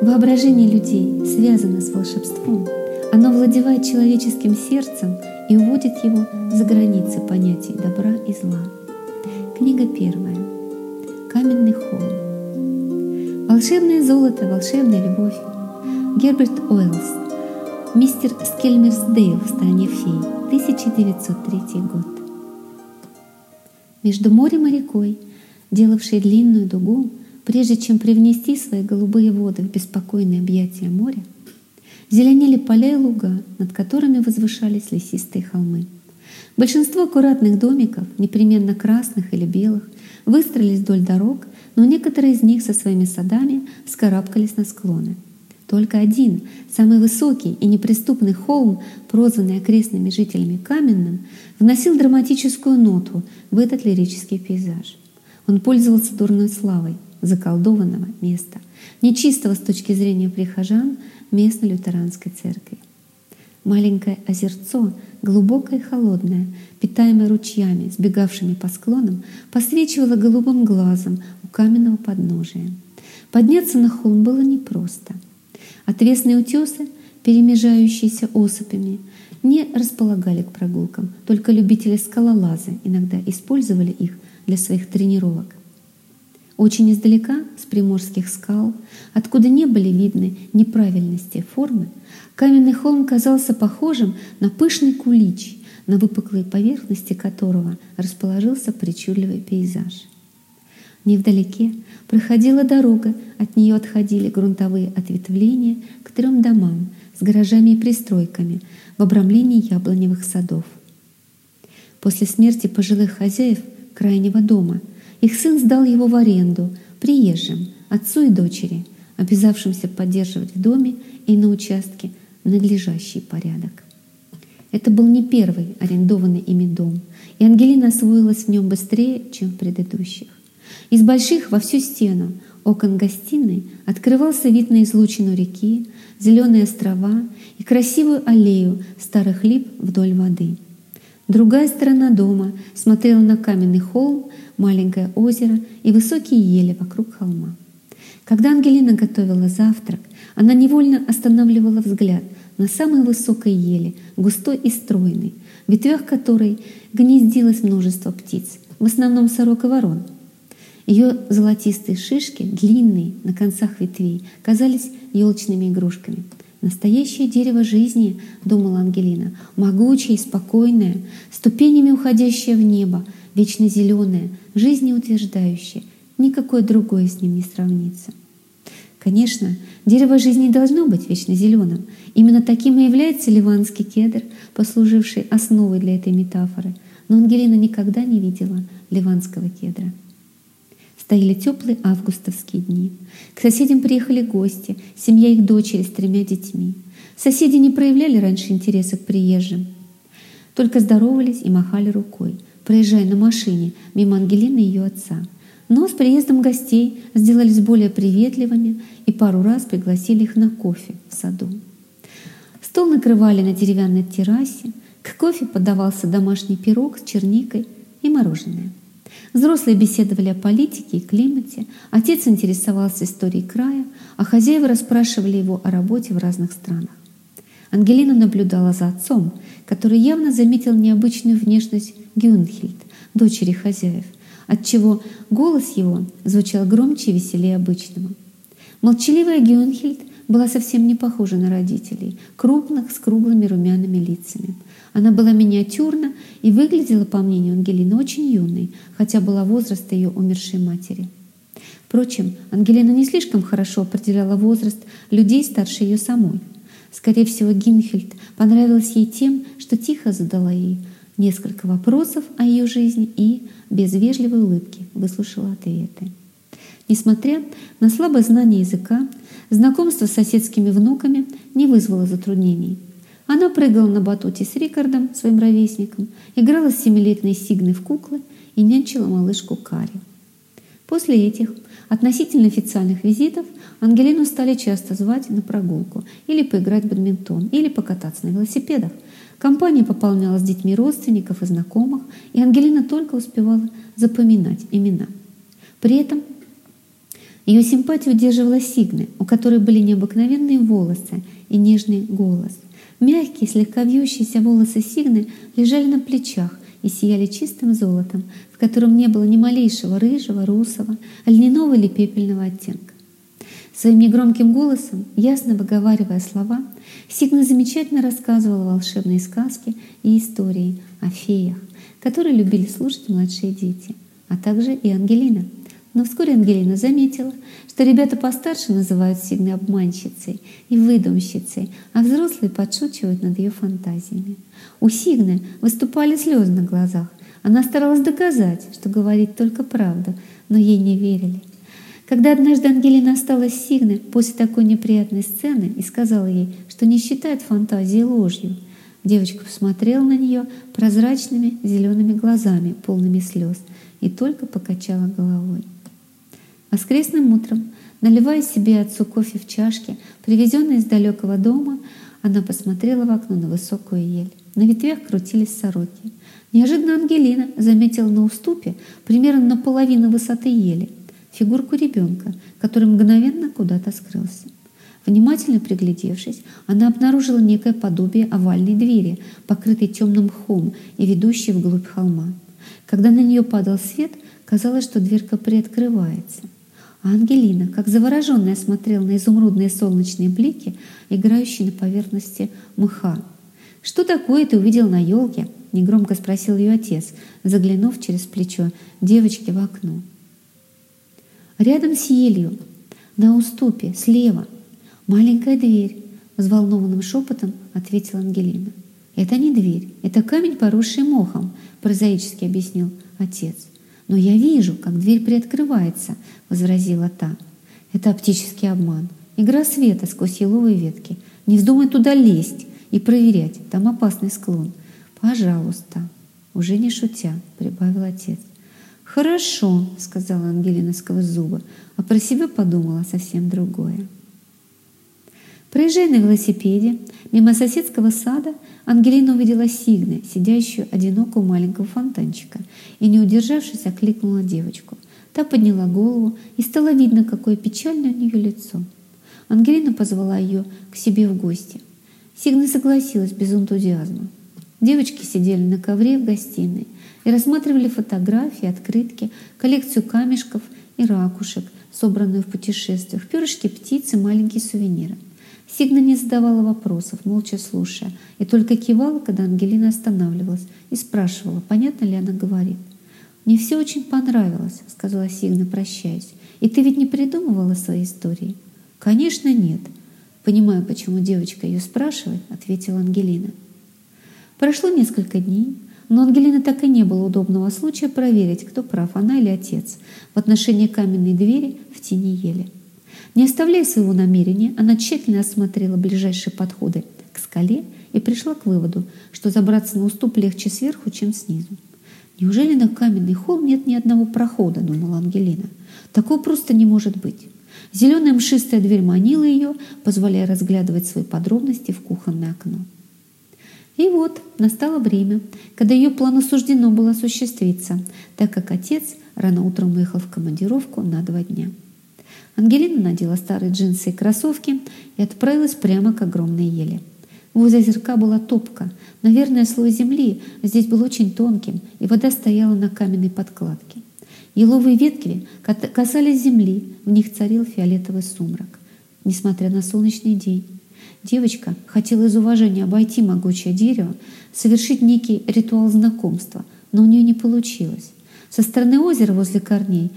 Воображение людей связано с волшебством. Оно владевает человеческим сердцем и уводит его за границы понятий добра и зла. Книга первая. Каменный холм. Волшебное золото, волшебная любовь. Герберт Уэллс. Мистер Скельмерсдейл в стране фей. 1903 год. Между морем и рекой, делавшей длинную дугу, прежде чем привнести свои голубые воды в беспокойное объятия моря, зеленели поля и луга, над которыми возвышались лесистые холмы. Большинство аккуратных домиков, непременно красных или белых, выстроились вдоль дорог, но некоторые из них со своими садами вскарабкались на склоны. Только один, самый высокий и неприступный холм, прозванный окрестными жителями Каменным, вносил драматическую ноту в этот лирический пейзаж. Он пользовался дурной славой заколдованного места, нечистого с точки зрения прихожан местной лютеранской церкви. Маленькое озерцо, глубокое и холодное, питаемое ручьями, сбегавшими по склонам, посвечивало голубым глазом у каменного подножия. Подняться на холм было непросто. Отвесные утесы, перемежающиеся осыпями, не располагали к прогулкам, только любители скалолазы иногда использовали их для своих тренировок. Очень издалека, с приморских скал, откуда не были видны неправильности формы, каменный холм казался похожим на пышный кулич, на выпуклой поверхности которого расположился причудливый пейзаж. Невдалеке проходила дорога, от нее отходили грунтовые ответвления к трем домам с гаражами и пристройками в обрамлении яблоневых садов. После смерти пожилых хозяев крайнего дома – их сын сдал его в аренду приезжим, отцу и дочери, обязавшимся поддерживать в доме и на участке надлежащий порядок. Это был не первый арендованный ими дом, и Ангелина освоилась в нем быстрее, чем в предыдущих. Из больших во всю стену окон гостиной открывался вид на излучину реки, зеленые острова и красивую аллею старых лип вдоль воды. Другая сторона дома смотрела на каменный холм, маленькое озеро и высокие ели вокруг холма. Когда Ангелина готовила завтрак, она невольно останавливала взгляд на самой высокой ели, густой и стройной, в ветвях которой гнездилось множество птиц, в основном сорок и ворон. Ее золотистые шишки, длинные на концах ветвей, казались елочными игрушками. Настоящее дерево жизни, думала Ангелина, могучее и спокойное, ступенями уходящее в небо, вечно зеленое, жизнеутверждающее, никакое другое с ним не сравнится. Конечно, дерево жизни должно быть вечно зеленым. Именно таким и является ливанский кедр, послуживший основой для этой метафоры. Но Ангелина никогда не видела ливанского кедра. Стояли теплые августовские дни. К соседям приехали гости, семья их дочери с тремя детьми. Соседи не проявляли раньше интереса к приезжим, только здоровались и махали рукой проезжая на машине мимо Ангелины и ее отца. Но с приездом гостей сделались более приветливыми и пару раз пригласили их на кофе в саду. Стол накрывали на деревянной террасе, к кофе подавался домашний пирог с черникой и мороженое. Взрослые беседовали о политике и климате, отец интересовался историей края, а хозяева расспрашивали его о работе в разных странах. Ангелина наблюдала за отцом, который явно заметил необычную внешность Гюнхельд, дочери хозяев, отчего голос его звучал громче и веселее обычного. Молчаливая Гюнхельд была совсем не похожа на родителей, крупных, с круглыми румяными лицами. Она была миниатюрна и выглядела, по мнению Ангелины, очень юной, хотя была возраста ее умершей матери. Впрочем, Ангелина не слишком хорошо определяла возраст людей старше ее самой. Скорее всего, Гинхельд понравилась ей тем, что тихо задала ей несколько вопросов о ее жизни и без вежливой улыбки выслушала ответы. Несмотря на слабое знание языка, знакомство с соседскими внуками не вызвало затруднений. Она прыгала на батуте с Рикардом, своим ровесником, играла с семилетной Сигной в куклы и нянчила малышку Кари. После этих относительно официальных визитов Ангелину стали часто звать на прогулку или поиграть в бадминтон, или покататься на велосипедах – Компания пополнялась детьми родственников и знакомых, и Ангелина только успевала запоминать имена. При этом Ее симпатию удерживала Сигна, у которой были необыкновенные волосы и нежный голос. Мягкие, слегка вьющиеся волосы Сигны лежали на плечах и сияли чистым золотом, в котором не было ни малейшего рыжего, русого, льняного или пепельного оттенка. Своим негромким голосом, ясно выговаривая слова, Сигна замечательно рассказывала волшебные сказки и истории о феях, которые любили слушать младшие дети, а также и Ангелина. Но вскоре Ангелина заметила, что ребята постарше называют Сигны обманщицей и выдумщицей, а взрослые подшучивают над ее фантазиями. У Сигны выступали слезы на глазах. Она старалась доказать, что говорит только правду, но ей не верили. Когда однажды Ангелина осталась с Сигной после такой неприятной сцены и сказала ей, что не считает фантазии ложью, девочка посмотрела на нее прозрачными зелеными глазами, полными слез, и только покачала головой. Воскресным утром, наливая себе отцу кофе в чашке, привезенной из далекого дома, она посмотрела в окно на высокую ель. На ветвях крутились сороки. Неожиданно Ангелина заметила на уступе примерно наполовину высоты ели фигурку ребенка, который мгновенно куда-то скрылся. Внимательно приглядевшись, она обнаружила некое подобие овальной двери, покрытой темным мхом и ведущей вглубь холма. Когда на нее падал свет, казалось, что дверка приоткрывается. А Ангелина, как завороженная, смотрела на изумрудные солнечные блики, играющие на поверхности мха. «Что такое ты увидел на елке?» — негромко спросил ее отец, заглянув через плечо девочки в окно. Рядом с елью, на уступе, слева, маленькая дверь, взволнованным шепотом ответила Ангелина. Это не дверь, это камень, поросший мохом, прозаически объяснил отец. Но я вижу, как дверь приоткрывается, возразила та. Это оптический обман. Игра света сквозь еловые ветки. Не вздумай туда лезть и проверять, там опасный склон. Пожалуйста, уже не шутя, прибавил отец. «Хорошо», — сказала Ангелина сквозь зубы, а про себя подумала совсем другое. Проезжая на велосипеде мимо соседского сада, Ангелина увидела Сигны, сидящую одиноко у маленького фонтанчика, и, не удержавшись, окликнула девочку. Та подняла голову, и стало видно, какое печальное у нее лицо. Ангелина позвала ее к себе в гости. Сигна согласилась без энтузиазма. Девочки сидели на ковре в гостиной и рассматривали фотографии, открытки, коллекцию камешков и ракушек, собранную в путешествиях, перышки птицы, маленькие сувениры. Сигна не задавала вопросов, молча слушая, и только кивала, когда Ангелина останавливалась и спрашивала, понятно ли она говорит. «Мне все очень понравилось», — сказала Сигна, прощаясь. «И ты ведь не придумывала свои истории?» «Конечно, нет». Понимая, почему девочка ее спрашивает, ответила Ангелина. Прошло несколько дней, но Ангелина так и не было удобного случая проверить, кто прав, она или отец, в отношении каменной двери в тени ели. Не оставляя своего намерения, она тщательно осмотрела ближайшие подходы к скале и пришла к выводу, что забраться на уступ легче сверху, чем снизу. «Неужели на каменный холм нет ни одного прохода?» — думала Ангелина. «Такого просто не может быть». Зеленая мшистая дверь манила ее, позволяя разглядывать свои подробности в кухонное окно. И вот настало время, когда ее плану суждено было осуществиться, так как отец рано утром уехал в командировку на два дня. Ангелина надела старые джинсы и кроссовки и отправилась прямо к огромной еле. Возле озерка была топка. Наверное, слой земли здесь был очень тонким, и вода стояла на каменной подкладке. Еловые ветки касались земли, в них царил фиолетовый сумрак. Несмотря на солнечный день, Девочка хотела из уважения обойти могучее дерево, совершить некий ритуал знакомства, но у нее не получилось. Со стороны озера возле корней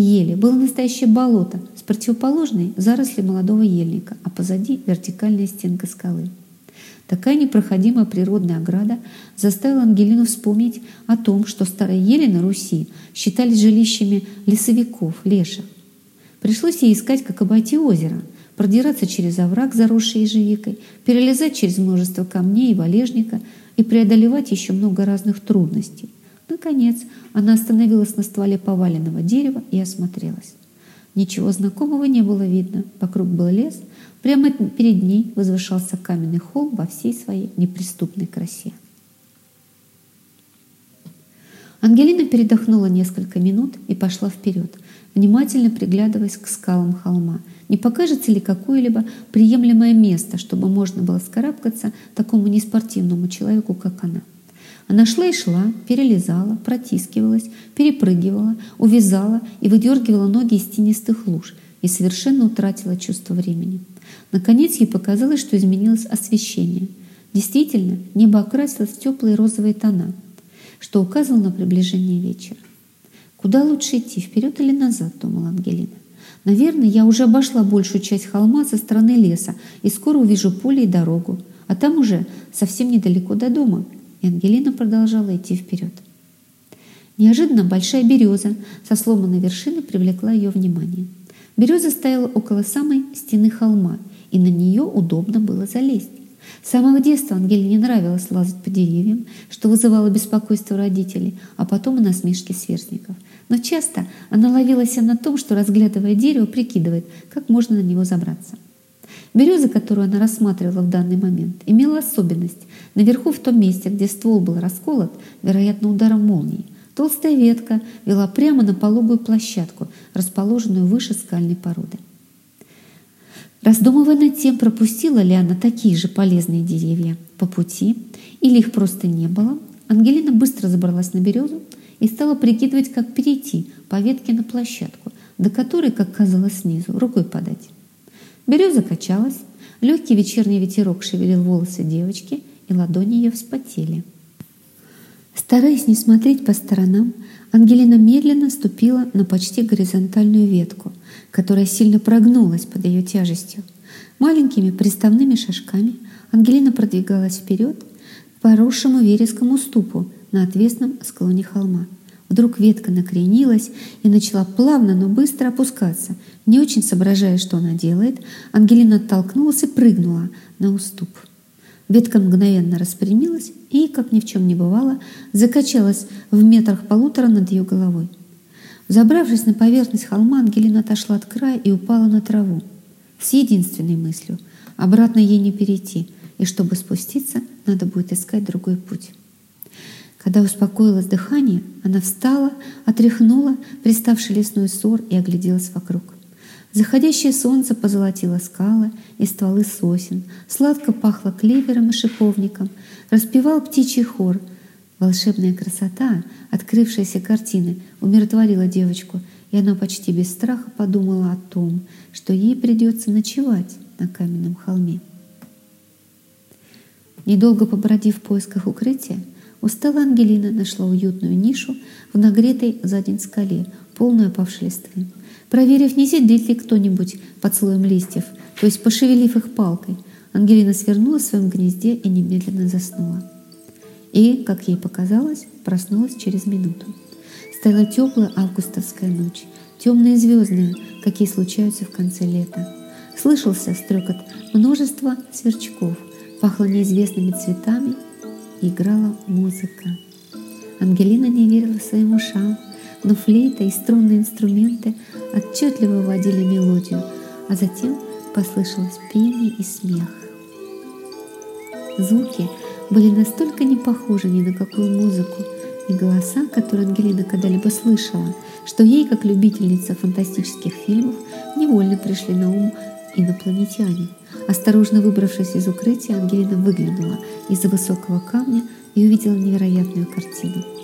ели было настоящее болото с противоположной заросли молодого ельника, а позади вертикальная стенка скалы. Такая непроходимая природная ограда заставила Ангелину вспомнить о том, что старые ели на Руси считались жилищами лесовиков, леших. Пришлось ей искать, как обойти озеро – продираться через овраг, заросший ежевикой, перелезать через множество камней и валежника и преодолевать еще много разных трудностей. Наконец, она остановилась на стволе поваленного дерева и осмотрелась. Ничего знакомого не было видно. Вокруг был лес. Прямо перед ней возвышался каменный холм во всей своей неприступной красе. Ангелина передохнула несколько минут и пошла вперед, внимательно приглядываясь к скалам холма. Не покажется ли какое-либо приемлемое место, чтобы можно было скарабкаться такому неспортивному человеку, как она? Она шла и шла, перелезала, протискивалась, перепрыгивала, увязала и выдергивала ноги из тенистых луж и совершенно утратила чувство времени. Наконец ей показалось, что изменилось освещение. Действительно, небо окрасилось в теплые розовые тона, что указывало на приближение вечера. Куда лучше идти, вперед или назад, думала Ангелина. Наверное, я уже обошла большую часть холма со стороны леса и скоро увижу поле и дорогу, а там уже совсем недалеко до дома. И Ангелина продолжала идти вперед. Неожиданно большая береза со сломанной вершины привлекла ее внимание. Береза стояла около самой стены холма, и на нее удобно было залезть. С самого детства Ангелине нравилось лазать по деревьям, что вызывало беспокойство родителей, а потом и насмешки сверстников. Но часто она ловилась на том, что, разглядывая дерево, прикидывает, как можно на него забраться. Береза, которую она рассматривала в данный момент, имела особенность. Наверху, в том месте, где ствол был расколот, вероятно, ударом молнии, толстая ветка вела прямо на пологую площадку, расположенную выше скальной породы. Раздумывая над тем, пропустила ли она такие же полезные деревья по пути, или их просто не было, Ангелина быстро забралась на березу и стала прикидывать, как перейти по ветке на площадку, до которой, как казалось снизу, рукой подать. Береза качалась, легкий вечерний ветерок шевелил волосы девочки, и ладони ее вспотели. Стараясь не смотреть по сторонам, Ангелина медленно ступила на почти горизонтальную ветку, которая сильно прогнулась под ее тяжестью. Маленькими приставными шажками Ангелина продвигалась вперед к поросшему верескому уступу на отвесном склоне холма. Вдруг ветка накренилась и начала плавно, но быстро опускаться. Не очень соображая, что она делает, Ангелина оттолкнулась и прыгнула на уступ. Ветка мгновенно распрямилась и, как ни в чем не бывало, закачалась в метрах полутора над ее головой. Забравшись на поверхность холма, Ангелина отошла от края и упала на траву. С единственной мыслью — обратно ей не перейти, и чтобы спуститься, надо будет искать другой путь. Когда успокоилось дыхание, она встала, отряхнула приставший лесной сор и огляделась вокруг. Заходящее солнце позолотило скалы и стволы сосен, сладко пахло клевером и шиповником, распевал птичий хор. Волшебная красота, открывшаяся картины, умиротворила девочку, и она почти без страха подумала о том, что ей придется ночевать на каменном холме. Недолго побродив в поисках укрытия, устала Ангелина нашла уютную нишу в нагретой за день скале, полную опавшей листвы. Проверив, не сидит ли кто-нибудь под слоем листьев, то есть пошевелив их палкой, Ангелина свернулась в своем гнезде и немедленно заснула. И, как ей показалось, проснулась через минуту. Стояла теплая августовская ночь, темная и звездная, какие случаются в конце лета. Слышался стрекот множества сверчков, пахло неизвестными цветами играла музыка. Ангелина не верила своим ушам, но флейта и струнные инструменты отчетливо вводили мелодию, а затем послышалось пение и смех. Звуки были настолько не похожи ни на какую музыку и голоса, которые Ангелина когда-либо слышала, что ей, как любительница фантастических фильмов, невольно пришли на ум инопланетяне. Осторожно выбравшись из укрытия, Ангелина выглянула из-за высокого камня и увидела невероятную картину —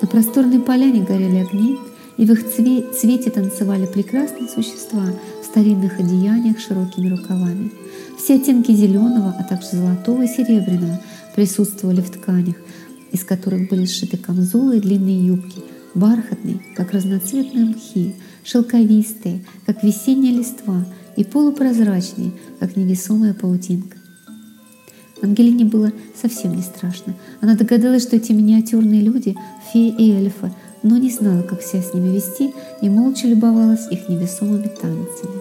на просторной поляне горели огни, и в их цвете танцевали прекрасные существа в старинных одеяниях с широкими рукавами. Все оттенки зеленого, а также золотого и серебряного присутствовали в тканях, из которых были сшиты камзолы и длинные юбки, бархатные, как разноцветные мхи, шелковистые, как весенняя листва, и полупрозрачные, как невесомая паутинка. Ангелине было совсем не страшно. Она догадалась, что эти миниатюрные люди — феи и эльфы, но не знала, как себя с ними вести, и молча любовалась их невесомыми танцами.